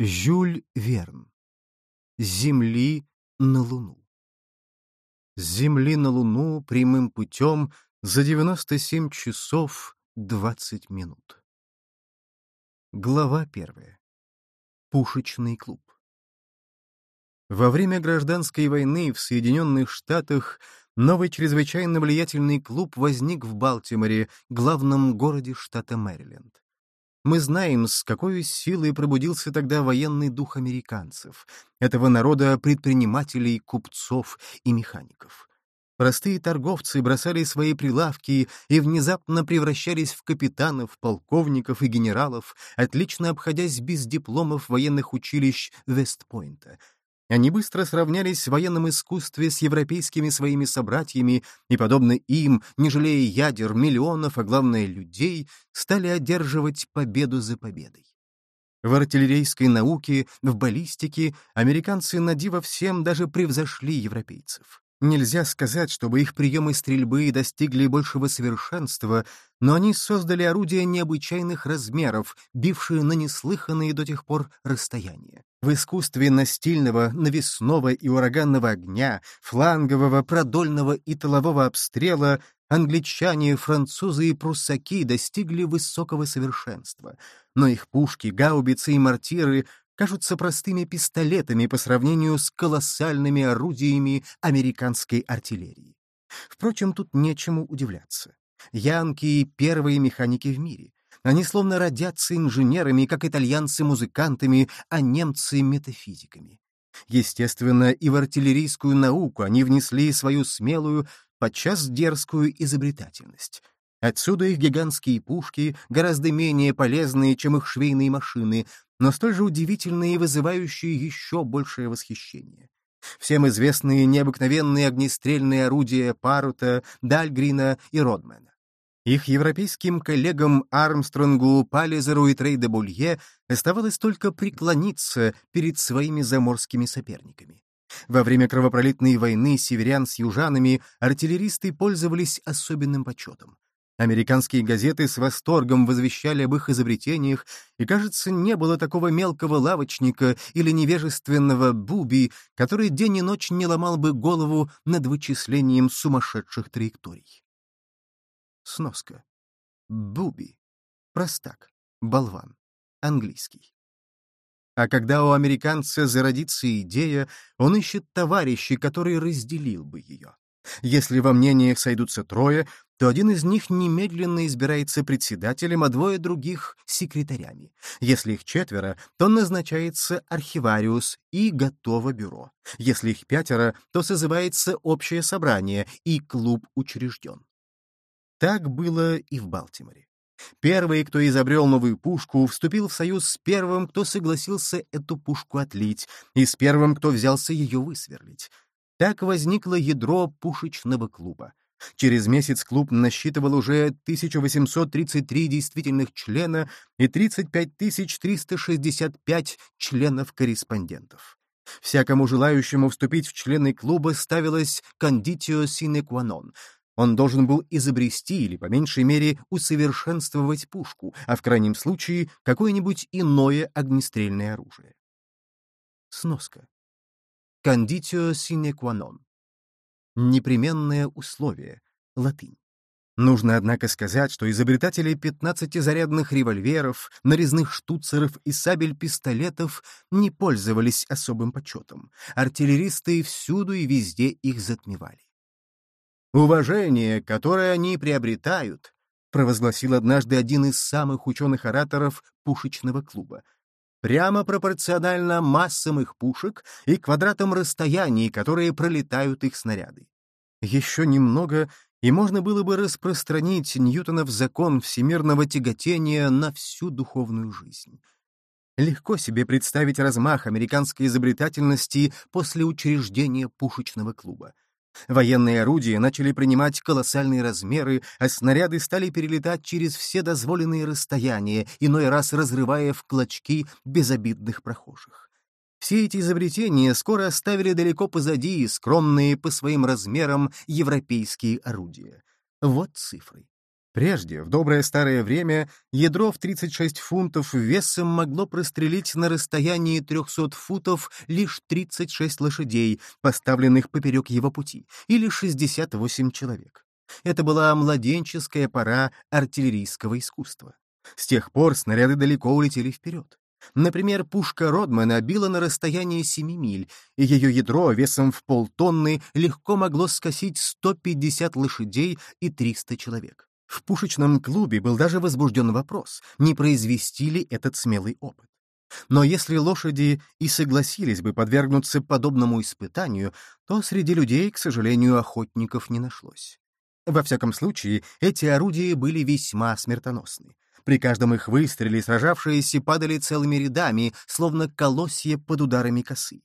Жюль Верн. Земли на Луну. С Земли на Луну прямым путем за 97 часов 20 минут. Глава первая. Пушечный клуб. Во время гражданской войны в Соединенных Штатах новый чрезвычайно влиятельный клуб возник в Балтиморе, главном городе штата Мэриленд. Мы знаем, с какой силой пробудился тогда военный дух американцев, этого народа предпринимателей, купцов и механиков. Простые торговцы бросали свои прилавки и внезапно превращались в капитанов, полковников и генералов, отлично обходясь без дипломов военных училищ Вестпойнта — они быстро сравнялись в военном искусстве с европейскими своими собратьями и, подобно им, не жалея ядер, миллионов, а главное людей, стали одерживать победу за победой. В артиллерийской науке, в баллистике американцы на диво всем даже превзошли европейцев. Нельзя сказать, чтобы их приемы стрельбы достигли большего совершенства, но они создали орудия необычайных размеров, бившие на неслыханные до тех пор расстояния. В искусстве настильного, навесного и ураганного огня, флангового, продольного и тылового обстрела англичане, французы и пруссаки достигли высокого совершенства, но их пушки, гаубицы и мортиры кажутся простыми пистолетами по сравнению с колоссальными орудиями американской артиллерии. Впрочем, тут нечему удивляться. Янки — первые механики в мире. Они словно родятся инженерами, как итальянцы — музыкантами, а немцы — метафизиками. Естественно, и в артиллерийскую науку они внесли свою смелую, подчас дерзкую изобретательность. Отсюда их гигантские пушки, гораздо менее полезные, чем их швейные машины, но столь же удивительные и вызывающие еще большее восхищение. Всем известные необыкновенные огнестрельные орудия Парута, Дальгрина и Родмена. Их европейским коллегам Армстронгу, Паллизеру и Трейдебулье оставалось только преклониться перед своими заморскими соперниками. Во время кровопролитной войны северян с южанами артиллеристы пользовались особенным почетом. Американские газеты с восторгом возвещали об их изобретениях, и, кажется, не было такого мелкого лавочника или невежественного буби, который день и ночь не ломал бы голову над вычислением сумасшедших траекторий. Сноска. Буби. Простак. Болван. Английский. А когда у американца зародится идея, он ищет товарища, который разделил бы ее. Если во мнениях сойдутся трое, то один из них немедленно избирается председателем, а двое других — секретарями. Если их четверо, то назначается архивариус и готово бюро. Если их пятеро, то созывается общее собрание, и клуб учрежден. Так было и в Балтиморе. Первый, кто изобрел новую пушку, вступил в союз с первым, кто согласился эту пушку отлить, и с первым, кто взялся ее высверлить. Так возникло ядро пушечного клуба. Через месяц клуб насчитывал уже 1833 действительных члена и 35 365 членов-корреспондентов. Всякому желающему вступить в члены клуба ставилось «conditio sine qua non», он должен был изобрести или, по меньшей мере, усовершенствовать пушку, а в крайнем случае какое-нибудь иное огнестрельное оружие. Сноска. Conditio sine qua non. Непременное условие. Латынь. Нужно, однако, сказать, что изобретатели 15-зарядных револьверов, нарезных штуцеров и сабель-пистолетов не пользовались особым почетом. Артиллеристы всюду и везде их затмевали. «Уважение, которое они приобретают», — провозгласил однажды один из самых ученых-ораторов пушечного клуба, прямо пропорционально массам их пушек и квадратам расстояний, которые пролетают их снаряды. Еще немного, и можно было бы распространить Ньютонов закон всемирного тяготения на всю духовную жизнь. Легко себе представить размах американской изобретательности после учреждения пушечного клуба. Военные орудия начали принимать колоссальные размеры, а снаряды стали перелетать через все дозволенные расстояния, иной раз разрывая в клочки безобидных прохожих. Все эти изобретения скоро оставили далеко позади скромные по своим размерам европейские орудия. Вот цифры. Прежде, в доброе старое время, ядро в 36 фунтов весом могло прострелить на расстоянии 300 футов лишь 36 лошадей, поставленных поперек его пути, или 68 человек. Это была младенческая пора артиллерийского искусства. С тех пор снаряды далеко улетели вперед. Например, пушка Родмана била на расстоянии 7 миль, и ее ядро весом в полтонны легко могло скосить 150 лошадей и 300 человек. В пушечном клубе был даже возбужден вопрос, не произвести ли этот смелый опыт. Но если лошади и согласились бы подвергнуться подобному испытанию, то среди людей, к сожалению, охотников не нашлось. Во всяком случае, эти орудия были весьма смертоносны. При каждом их выстреле сражавшиеся падали целыми рядами, словно колосья под ударами косы.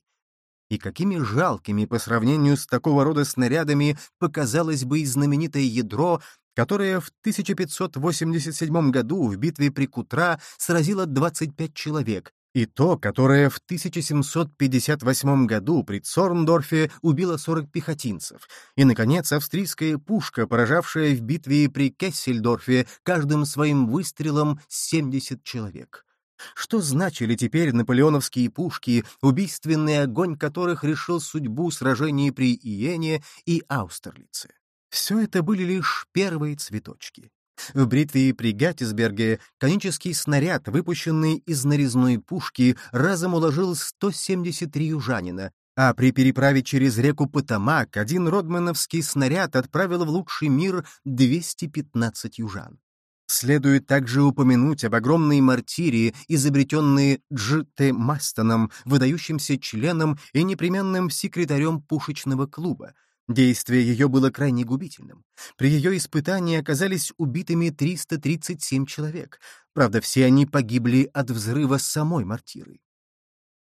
И какими жалкими по сравнению с такого рода снарядами показалось бы и знаменитое ядро, которое в 1587 году в битве при Кутра сразило 25 человек, и то, которое в 1758 году при Цорндорфе убило 40 пехотинцев, и, наконец, австрийская пушка, поражавшая в битве при Кессельдорфе каждым своим выстрелом 70 человек. Что значили теперь наполеоновские пушки, убийственный огонь которых решил судьбу сражений при Иене и Аустерлице? Все это были лишь первые цветочки. В бритве при Гаттисберге конический снаряд, выпущенный из нарезной пушки, разом уложил 173 южанина, а при переправе через реку Потамак один родмановский снаряд отправил в лучший мир 215 южан. Следует также упомянуть об огромной мартире, изобретенной Дж. Т. Мастоном, выдающимся членом и непременным секретарем пушечного клуба, Действие ее было крайне губительным. При ее испытании оказались убитыми 337 человек. Правда, все они погибли от взрыва самой мортиры.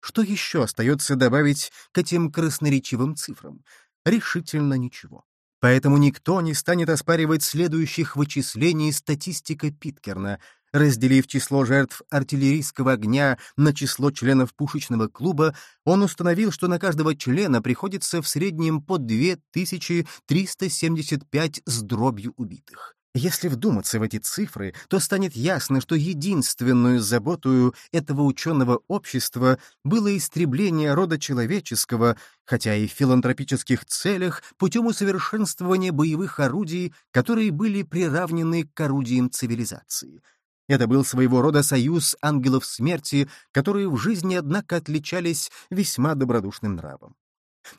Что еще остается добавить к этим красноречивым цифрам? Решительно ничего. Поэтому никто не станет оспаривать следующих вычислений статистика Питкерна — Разделив число жертв артиллерийского огня на число членов пушечного клуба, он установил, что на каждого члена приходится в среднем по 2375 с дробью убитых. Если вдуматься в эти цифры, то станет ясно, что единственную заботою этого ученого общества было истребление рода человеческого, хотя и в филантропических целях, путем усовершенствования боевых орудий, которые были приравнены к орудиям цивилизации — это был своего рода союз ангелов смерти, которые в жизни, однако, отличались весьма добродушным нравом.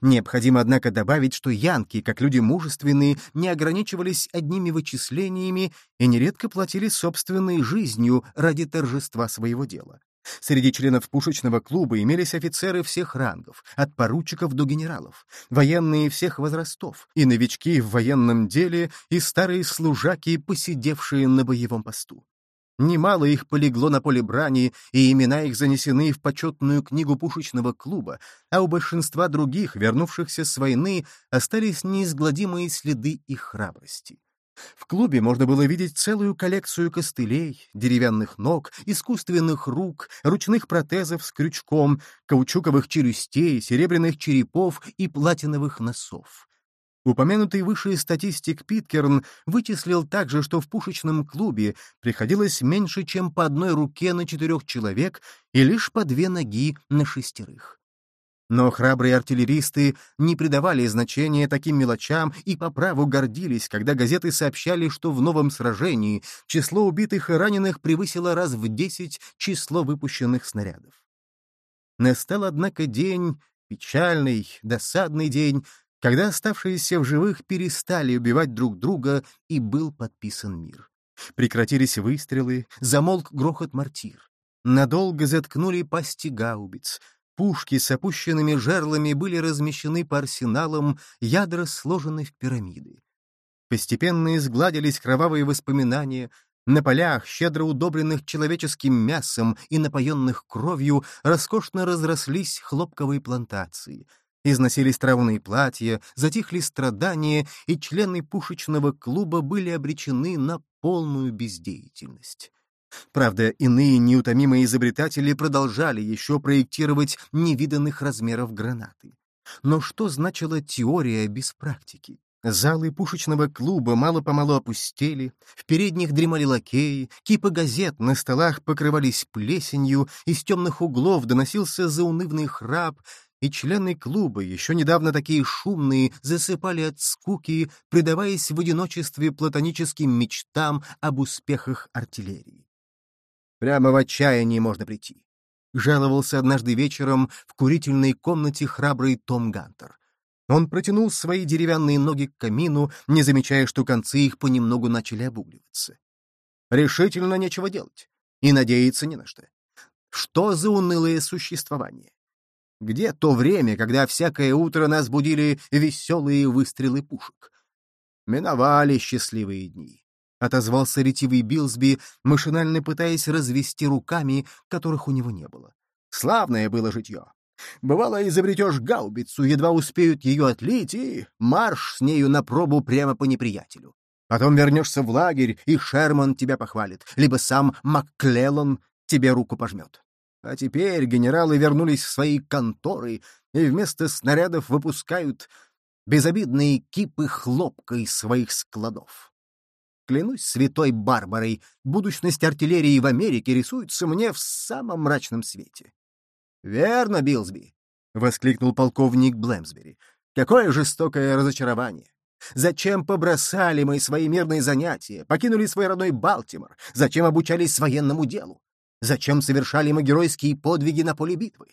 Необходимо, однако, добавить, что янки, как люди мужественные, не ограничивались одними вычислениями и нередко платили собственной жизнью ради торжества своего дела. Среди членов пушечного клуба имелись офицеры всех рангов, от поручиков до генералов, военные всех возрастов, и новички в военном деле, и старые служаки, посидевшие на боевом посту. Немало их полегло на поле брани, и имена их занесены в почетную книгу пушечного клуба, а у большинства других, вернувшихся с войны, остались неизгладимые следы их храбрости. В клубе можно было видеть целую коллекцию костылей, деревянных ног, искусственных рук, ручных протезов с крючком, каучуковых челюстей, серебряных черепов и платиновых носов. Упомянутый выше статистик Питкерн вычислил также, что в пушечном клубе приходилось меньше, чем по одной руке на четырех человек и лишь по две ноги на шестерых. Но храбрые артиллеристы не придавали значения таким мелочам и по праву гордились, когда газеты сообщали, что в новом сражении число убитых и раненых превысило раз в десять число выпущенных снарядов. Настал, однако, день, печальный, досадный день, когда оставшиеся в живых перестали убивать друг друга, и был подписан мир. Прекратились выстрелы, замолк грохот мортир. Надолго заткнули пасти гаубиц. Пушки с опущенными жерлами были размещены по арсеналам, ядра сложены в пирамиды. Постепенно изгладились кровавые воспоминания, на полях, щедро удобренных человеческим мясом и напоенных кровью, роскошно разрослись хлопковые плантации — Износились травные платья, затихли страдания, и члены пушечного клуба были обречены на полную бездеятельность. Правда, иные неутомимые изобретатели продолжали еще проектировать невиданных размеров гранаты. Но что значила теория без практики? Залы пушечного клуба мало-помалу опустели, в передних дремали лакеи, кипы газет на столах покрывались плесенью, из темных углов доносился заунывный храп, и члены клуба, еще недавно такие шумные, засыпали от скуки, предаваясь в одиночестве платоническим мечтам об успехах артиллерии. Прямо в отчаянии можно прийти. Жаловался однажды вечером в курительной комнате храбрый Том Гантер. Он протянул свои деревянные ноги к камину, не замечая, что концы их понемногу начали обугливаться. Решительно нечего делать. И надеяться не на что. Что за унылое существование? Где то время, когда всякое утро нас будили веселые выстрелы пушек? Миновали счастливые дни. Отозвался ретивый Билсби, машинально пытаясь развести руками, которых у него не было. Славное было житье. Бывало, изобретешь гаубицу, едва успеют ее отлить, и марш с нею на пробу прямо по неприятелю. Потом вернешься в лагерь, и Шерман тебя похвалит, либо сам МакКлеллан тебе руку пожмет. А теперь генералы вернулись в свои конторы и вместо снарядов выпускают безобидные кипы хлопка из своих складов. Клянусь святой Барбарой, будущность артиллерии в Америке рисуется мне в самом мрачном свете. «Верно, Билсби!» — воскликнул полковник Блэмсбери. «Какое жестокое разочарование! Зачем побросали мы свои мирные занятия, покинули свой родной Балтимор? Зачем обучались военному делу? Зачем совершали мы геройские подвиги на поле битвы?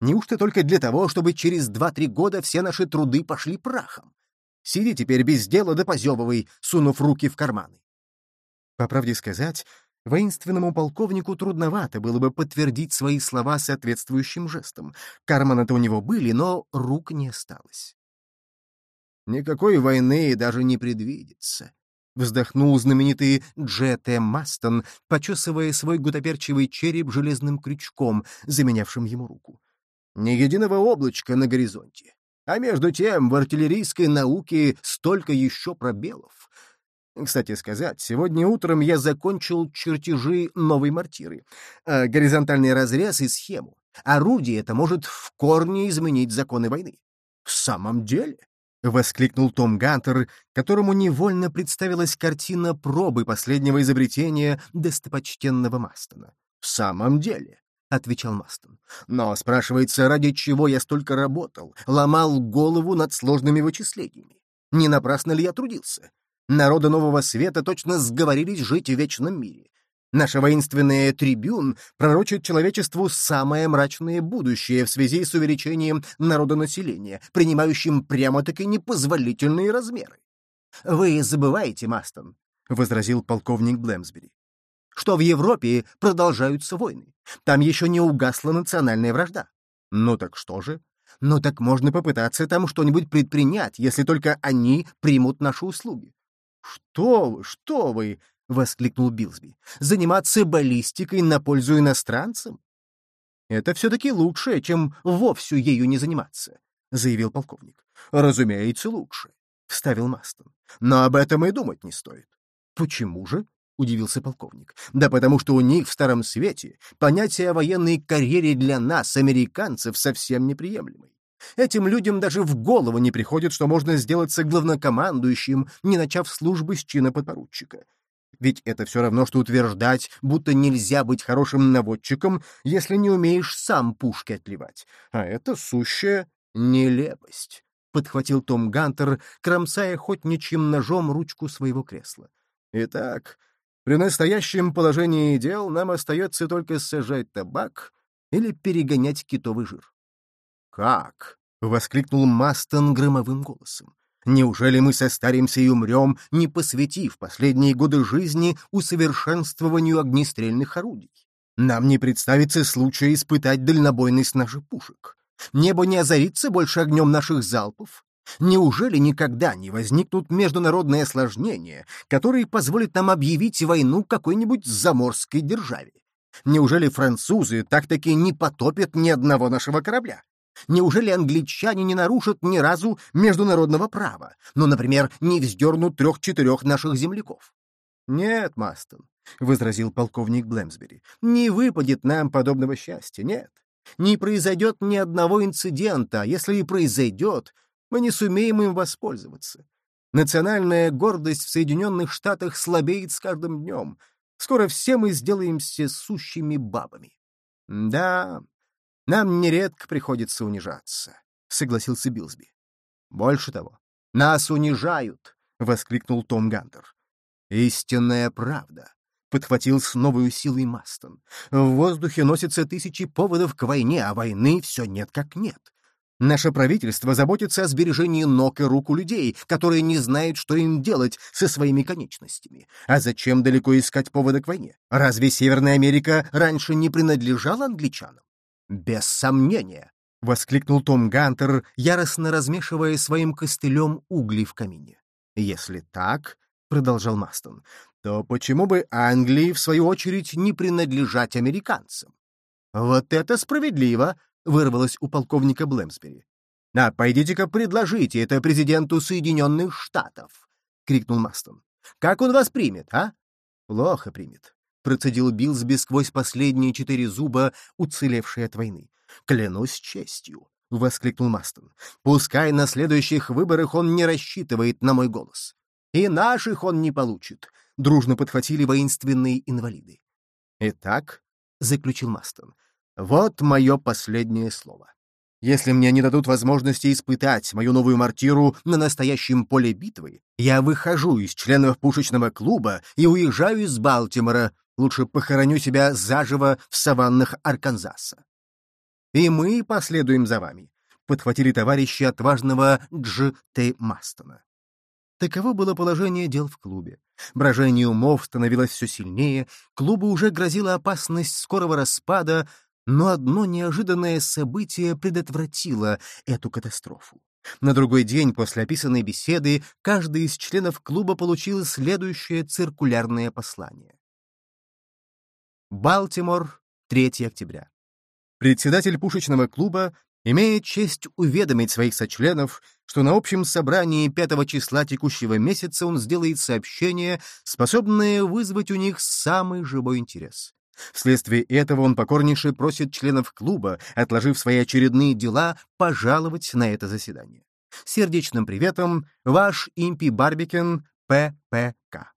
Неужто только для того, чтобы через два-три года все наши труды пошли прахом? Сиди теперь без дела да позевывай, сунув руки в карманы. По правде сказать, Воинственному полковнику трудновато было бы подтвердить свои слова соответствующим жестом. Карманы-то у него были, но рук не осталось. «Никакой войны даже не предвидится», — вздохнул знаменитый Джет Мастон, почесывая свой гутоперчивый череп железным крючком, заменявшим ему руку. «Ни единого облачка на горизонте. А между тем в артиллерийской науке столько еще пробелов. Кстати сказать, сегодня утром я закончил чертежи новой мортиры. Э, горизонтальный разрез и схему. Орудие это может в корне изменить законы войны. В самом деле? — воскликнул Том Гантер, которому невольно представилась картина пробы последнего изобретения достопочтенного Мастона. «В самом деле», — отвечал Мастон. «Но спрашивается, ради чего я столько работал, ломал голову над сложными вычислениями? Не напрасно ли я трудился? Народы Нового Света точно сговорились жить в вечном мире. Наша воинственная трибюн пророчит человечеству самое мрачное будущее в связи с увеличением народонаселения, принимающим прямо-таки непозволительные размеры. «Вы забываете, Мастон», — возразил полковник Блэмсбери, «что в Европе продолжаются войны. Там еще не угасла национальная вражда». «Ну так что же?» «Ну так можно попытаться там что-нибудь предпринять, если только они примут наши услуги. «Что вы, что вы!» — воскликнул Билсби. «Заниматься баллистикой на пользу иностранцам? Это все-таки лучше, чем вовсе ею не заниматься», — заявил полковник. «Разумеется, лучше», — вставил Мастон. «Но об этом и думать не стоит». «Почему же?» — удивился полковник. «Да потому что у них в Старом Свете понятие о военной карьере для нас, американцев, совсем неприемлемое. Этим людям даже в голову не приходит, что можно сделаться главнокомандующим, не начав службы с чина подпоручика. Ведь это все равно, что утверждать, будто нельзя быть хорошим наводчиком, если не умеешь сам пушки отливать. А это сущая нелепость, — подхватил Том Гантер, кромсая охотничьим ножом ручку своего кресла. Итак, при настоящем положении дел нам остается только сажать табак или перегонять китовый жир. «Как?» — воскликнул Мастон громовым голосом. «Неужели мы состаримся и умрем, не посвятив последние годы жизни усовершенствованию огнестрельных орудий? Нам не представится случая испытать дальнобойность наших пушек. Небо не озарится больше огнем наших залпов. Неужели никогда не возникнут международные осложнения, которые позволят нам объявить войну какой-нибудь заморской державе? Неужели французы так-таки не потопят ни одного нашего корабля? Неужели англичане не нарушат ни разу международного права, ну, например, не вздернут трех-четырех наших земляков? — Нет, Мастон, — возразил полковник Блэмсбери, — не выпадет нам подобного счастья, нет. Не произойдет ни одного инцидента, а если и произойдет, мы не сумеем им воспользоваться. Национальная гордость в Соединенных Штатах слабеет с каждым днем. Скоро все мы сделаемся сущими бабами. Да, нам нередко приходится унижаться, — согласился Билсби. Больше того, нас унижают, — воскликнул Том Гантер. Истинная правда, — подхватил с новой силой Мастон. В воздухе носятся тысячи поводов к войне, а войны все нет как нет. Наше правительство заботится о сбережении ног и рук у людей, которые не знают, что им делать со своими конечностями. А зачем далеко искать повода к войне? Разве Северная Америка раньше не принадлежала англичанам? Без сомнения, — воскликнул Том Гантер, яростно размешивая своим костылем угли в камине. Если так, — продолжал Мастон, — то почему бы Англии, в свою очередь, не принадлежать американцам? Вот это справедливо, — вырвалось у полковника Блэмсбери. «А, пойдите-ка предложите это президенту Соединенных Штатов!» — крикнул Мастон. «Как он вас примет, а?» «Плохо примет», — процедил Билсби сквозь последние четыре зуба, уцелевшие от войны. «Клянусь честью», — воскликнул Мастон. «Пускай на следующих выборах он не рассчитывает на мой голос. И наших он не получит», — дружно подхватили воинственные инвалиды. «Итак», — заключил Мастон, вот мое последнее слово. Если мне не дадут возможности испытать мою новую мартиру на настоящем поле битвы, я выхожу из членов пушечного клуба и уезжаю из Балтимора, лучше похороню себя заживо в саваннах Арканзаса. И мы последуем за вами, — подхватили товарищи отважного Дж. Т. Мастона. Таково было положение дел в клубе. Брожение умов становилось все сильнее, клубу уже грозила опасность скорого распада, но одно неожиданное событие предотвратило эту катастрофу. На другой день после описанной беседы каждый из членов клуба получил следующее циркулярное послание. Балтимор, 3 октября. Председатель пушечного клуба имеет честь уведомить своих сочленов, что на общем собрании 5 числа текущего месяца он сделает сообщение, способное вызвать у них самый живой интерес. Вследствие этого он покорнейше просит членов клуба, отложив свои очередные дела, пожаловать на это заседание. Сердечным приветом, ваш Импи Барбикен, ППК.